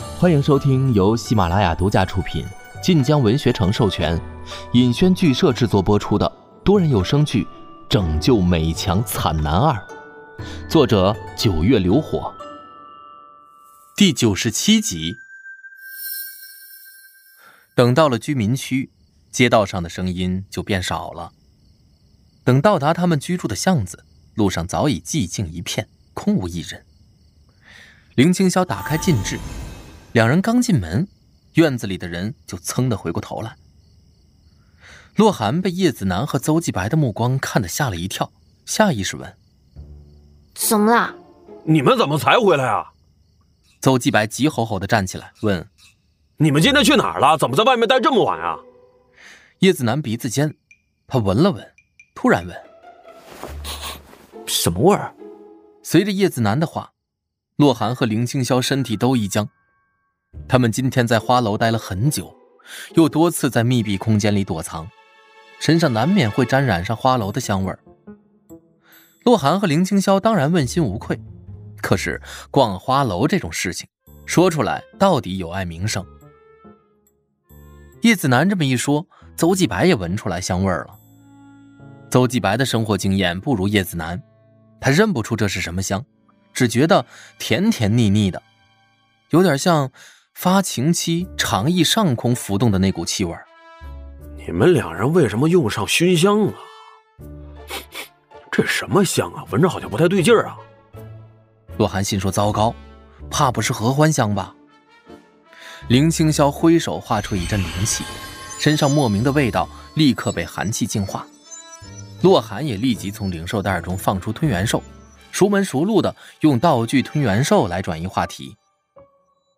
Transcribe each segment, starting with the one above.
欢迎收听由喜马拉雅独家出品、晋江文学城授权、尹轩剧社制作播出的多人有声剧《拯救美强惨男二》，作者九月流火，第九十七集。等到了居民区，街道上的声音就变少了。等到达他们居住的巷子，路上早已寂静一片，空无一人。林青霄打开禁制。两人刚进门，院子里的人就噌的回过头来。洛寒被叶子楠和邹继白的目光看得吓了一跳，下意识问：“怎么了？你们怎么才回来啊？”邹继白急吼吼的站起来问：“你们今天去哪儿了？怎么在外面待这么晚啊？”叶子楠鼻子尖，他闻了闻，突然问：“什么味儿？”随着叶子楠的话，洛寒和林青霄身体都一僵。他们今天在花楼待了很久，又多次在密闭空间里躲藏，身上难免会沾染上花楼的香味儿。洛寒和林青霄当然问心无愧，可是逛花楼这种事情，说出来到底有碍名声。叶子楠这么一说，邹继白也闻出来香味儿了。邹继白的生活经验不如叶子楠，他认不出这是什么香，只觉得甜甜腻腻的，有点像。发情期肠翼上空浮动的那股气味你们两人为什么用上熏香了？这什么香啊？闻着好像不太对劲儿啊！洛寒心说：“糟糕，怕不是合欢香吧？”林清霄挥手画出一阵灵气，身上莫名的味道立刻被寒气净化。洛寒也立即从灵兽袋中放出吞元兽，熟门熟路的用道具吞元兽来转移话题。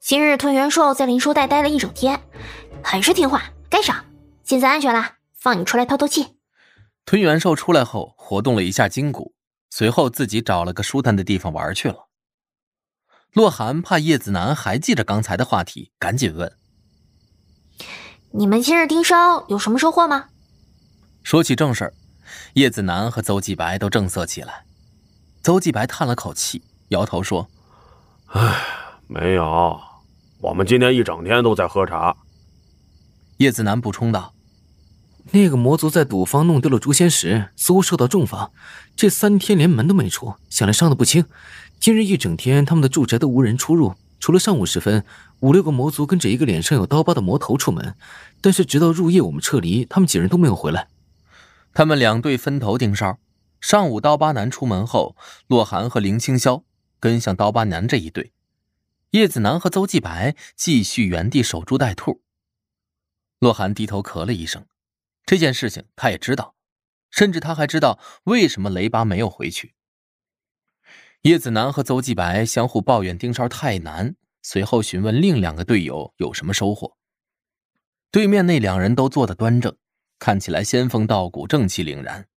今日吞元兽在灵兽袋待了一整天，很是听话，该赏。现在安全了，放你出来透透气。吞元兽出来后，活动了一下筋骨，随后自己找了个舒坦的地方玩去了。洛寒怕叶子楠还记着刚才的话题，赶紧问：“你们今日盯梢有什么收获吗？”说起正事儿，叶子楠和邹继白都正色起来。邹继白叹了口气，摇头说：“唉，没有。”我们今天一整天都在喝茶。叶子楠补充道：“那个魔族在赌坊弄丢了诛仙石，似乎受到重罚，这三天连门都没出，想来伤得不轻。今日一整天，他们的住宅都无人出入，除了上午时分，五六个魔族跟着一个脸上有刀疤的魔头出门，但是直到入夜我们撤离，他们几人都没有回来。他们两队分头盯梢，上午刀疤男出门后，洛寒和林青霄跟向刀疤男这一队。”叶子楠和邹继白继续原地守株待兔。洛寒低头咳了一声，这件事情他也知道，甚至他还知道为什么雷巴没有回去。叶子楠和邹继白相互抱怨盯梢太难，随后询问另两个队友有什么收获。对面那两人都坐得端正，看起来仙风道骨、正气凛然。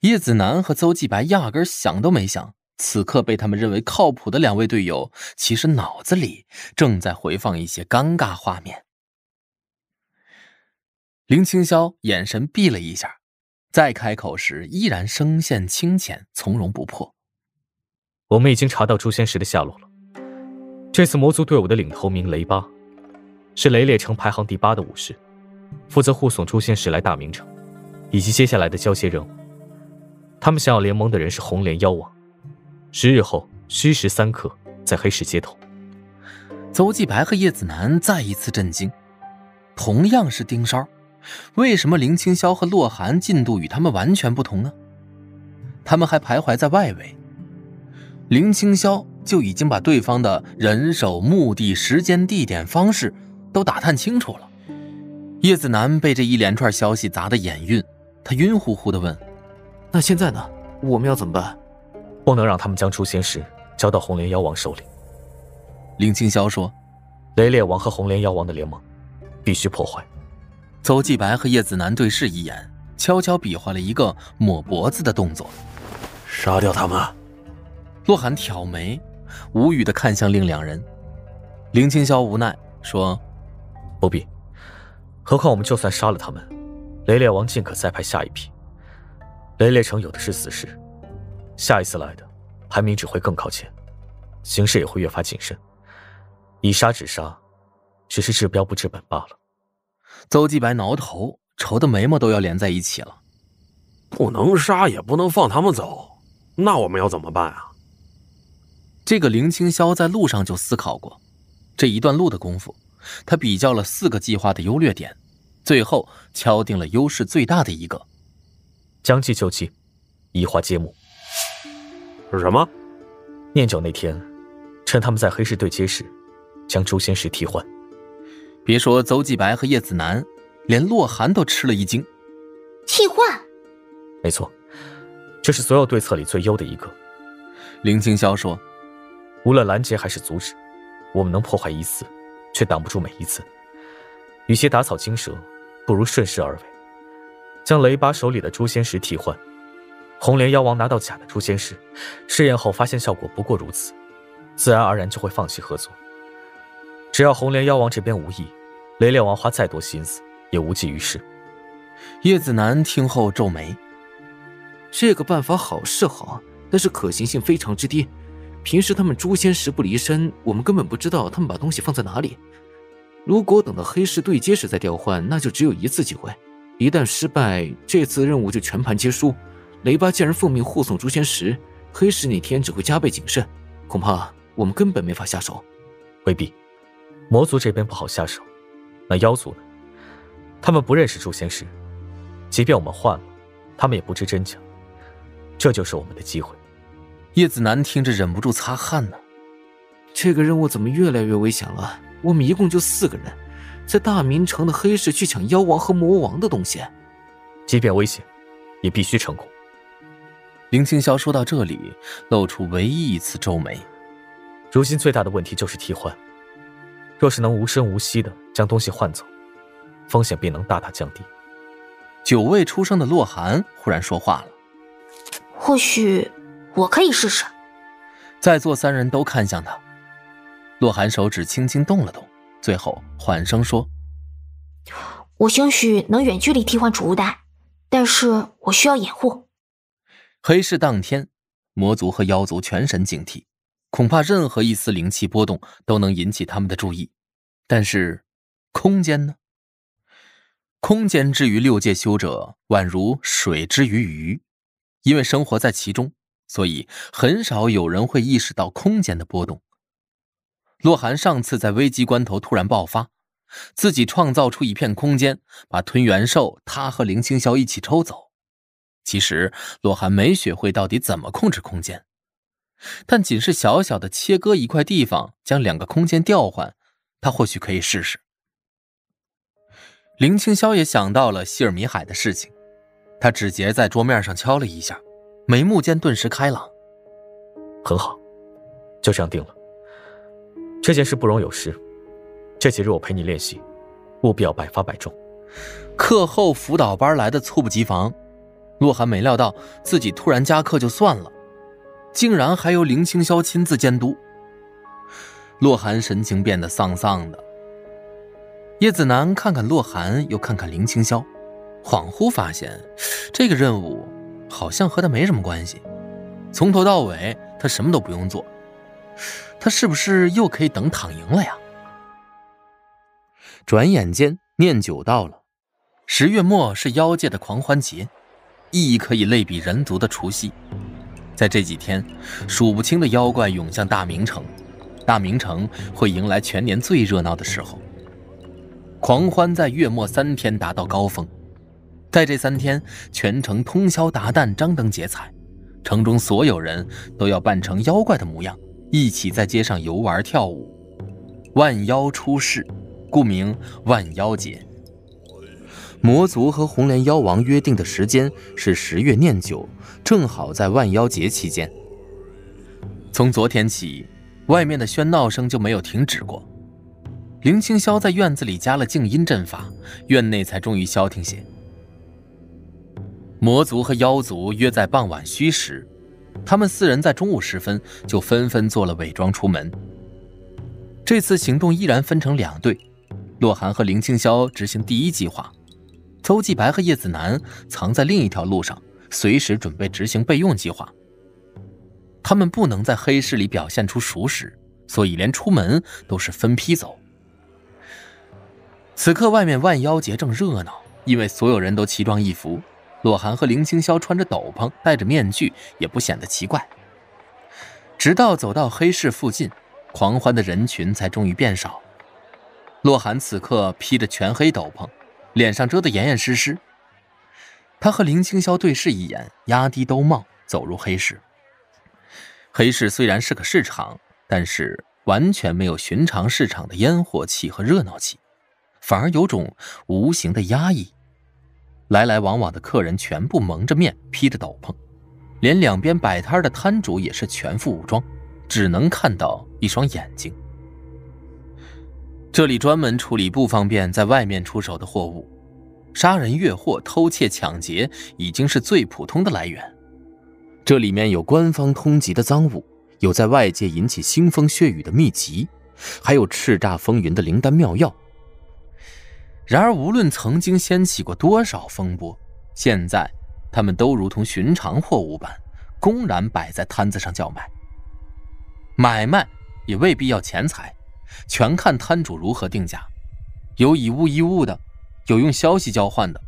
叶子楠和邹继白压根想都没想。此刻被他们认为靠谱的两位队友，其实脑子里正在回放一些尴尬画面。林青霄眼神闭了一下，再开口时依然声线清浅，从容不迫。我们已经查到诛仙石的下落了。这次魔族队伍的领头名雷巴，是雷烈城排行第八的武士，负责护送诛仙石来大明城，以及接下来的交接任务。他们想要联盟的人是红莲妖王。十日后，戌时三刻，在黑石街头。邹继白和叶子楠再一次震惊。同样是盯梢，为什么林青霄和洛寒进度与他们完全不同呢？他们还徘徊在外围，林青霄就已经把对方的人手、目的、时间、地点、方式都打探清楚了。叶子楠被这一连串消息砸得眼晕，他晕乎乎地问：“那现在呢？我们要怎么办？”不能让他们将诛仙石交到红莲妖王手里。林青霄说：“雷烈王和红莲妖王的联盟，必须破坏。”邹继白和叶子楠对视一眼，悄悄比划了一个抹脖子的动作。杀掉他们。洛寒挑眉，无语的看向另两人。林青霄无奈说：“不必。何况我们就算杀了他们，雷烈王尽可再派下一批。雷烈城有的是死士。”下一次来的排名只会更靠前，形势也会越发谨慎。以杀止杀，只是治标不治本罢了。邹继白挠头，愁的眉毛都要连在一起了。不能杀，也不能放他们走，那我们要怎么办啊？这个林青霄在路上就思考过，这一段路的功夫，他比较了四个计划的优劣点，最后敲定了优势最大的一个：将计就计，移花接木。什么？念九那天，趁他们在黑市对接时，将诛仙石替换。别说邹继白和叶子楠，连洛寒都吃了一惊。替换？没错，这是所有对策里最优的一个。林青霄说。无论拦截还是阻止，我们能破坏一次，却挡不住每一次。与其打草惊蛇，不如顺势而为，将雷巴手里的诛仙石替换。红莲妖王拿到假的诛仙石，试验后发现效果不过如此，自然而然就会放弃合作。只要红莲妖王这边无意，雷烈王花再多心思也无济于事。叶子楠听后皱眉，这个办法好是好，但是可行性非常之低。平时他们诛仙石不离身，我们根本不知道他们把东西放在哪里。如果等到黑市对接时再调换，那就只有一次机会。一旦失败，这次任务就全盘皆输。雷巴竟然奉命护送诛仙石，黑石那天只会加倍谨慎，恐怕我们根本没法下手。未必，魔族这边不好下手，那妖族呢？他们不认识诛仙石，即便我们换了，他们也不知真假。这就是我们的机会。叶子楠听着忍不住擦汗呢。这个任务怎么越来越危险了？我们一共就四个人，在大明城的黑市去抢妖王和魔王的东西，即便危险，也必须成功。林青霄说到这里，露出唯一一次皱眉。如今最大的问题就是替换，若是能无声无息的将东西换走，风险便能大大降低。久未出声的洛寒忽然说话了：“或许……”我可以试试。在座三人都看向他，洛寒手指轻轻动了动，最后缓声说：“我兴许能远距离替换储物袋，但是我需要掩护。”黑市当天，魔族和妖族全神警惕，恐怕任何一丝灵气波动都能引起他们的注意。但是，空间呢？空间之于六界修者，宛如水之于鱼，因为生活在其中。所以很少有人会意识到空间的波动。洛寒上次在危机关头突然爆发，自己创造出一片空间，把吞元兽他和林青霄一起抽走。其实洛寒没学会到底怎么控制空间，但仅是小小的切割一块地方，将两个空间调换，他或许可以试试。林青霄也想到了希尔米海的事情，他指节在桌面上敲了一下。眉目间顿时开朗，很好，就这样定了。这件事不容有失，这几日我陪你练习，务必要百发百中。课后辅导班来的猝不及防，洛寒没料到自己突然加课就算了，竟然还由林青霄亲自监督。洛寒神情变得丧丧的。叶子楠看看洛寒，又看看林青霄，恍惚发现这个任务。好像和他没什么关系，从头到尾他什么都不用做，他是不是又可以等躺赢了呀？转眼间念九到了，十月末是妖界的狂欢节，亦可以类比人族的除夕。在这几天，数不清的妖怪涌向大明城，大明城会迎来全年最热闹的时候。狂欢在月末三天达到高峰。在这三天，全城通宵达旦，张灯结彩，城中所有人都要扮成妖怪的模样，一起在街上游玩跳舞。万妖出世，故名万妖节。魔族和红莲妖王约定的时间是十月念九，正好在万妖节期间。从昨天起，外面的喧闹声就没有停止过。林青霄在院子里加了静音阵法，院内才终于消停些。魔族和妖族约在傍晚戌时，他们四人在中午时分就纷纷做了伪装出门。这次行动依然分成两队，洛寒和林青霄执行第一计划，周继白和叶子楠藏在另一条路上，随时准备执行备用计划。他们不能在黑市里表现出熟识，所以连出门都是分批走。此刻外面万妖节正热闹，因为所有人都奇装异服。洛寒和林清霄穿着斗篷，戴着面具，也不显得奇怪。直到走到黑市附近，狂欢的人群才终于变少。洛寒此刻披着全黑斗篷，脸上遮得严严实实。他和林清霄对视一眼，压低兜帽走入黑市。黑市虽然是个市场，但是完全没有寻常市场的烟火气和热闹气。反而有种无形的压抑，来来往往的客人全部蒙着面，披着斗篷，连两边摆摊的摊主也是全副武装，只能看到一双眼睛。这里专门处理不方便在外面出手的货物，杀人越货、偷窃抢劫已经是最普通的来源。这里面有官方通缉的赃物，有在外界引起腥风血雨的秘籍，还有叱咤风云的灵丹妙药。然而，无论曾经掀起过多少风波，现在他们都如同寻常货物般，公然摆在摊子上叫卖。买卖也未必要钱财，全看摊主如何定价。有以物易物的，有用消息交换的，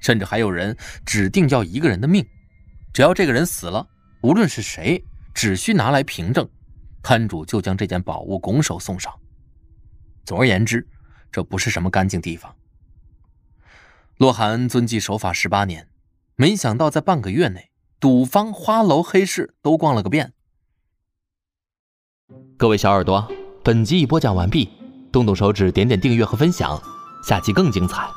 甚至还有人指定要一个人的命。只要这个人死了，无论是谁，只需拿来凭证，摊主就将这件宝物拱手送上。总而言之。这不是什么干净地方。洛寒遵纪守法十八年，没想到在半个月内，赌坊、花楼、黑市都逛了个遍。各位小耳朵，本集已播讲完毕，动动手指，点点订阅和分享，下期更精彩。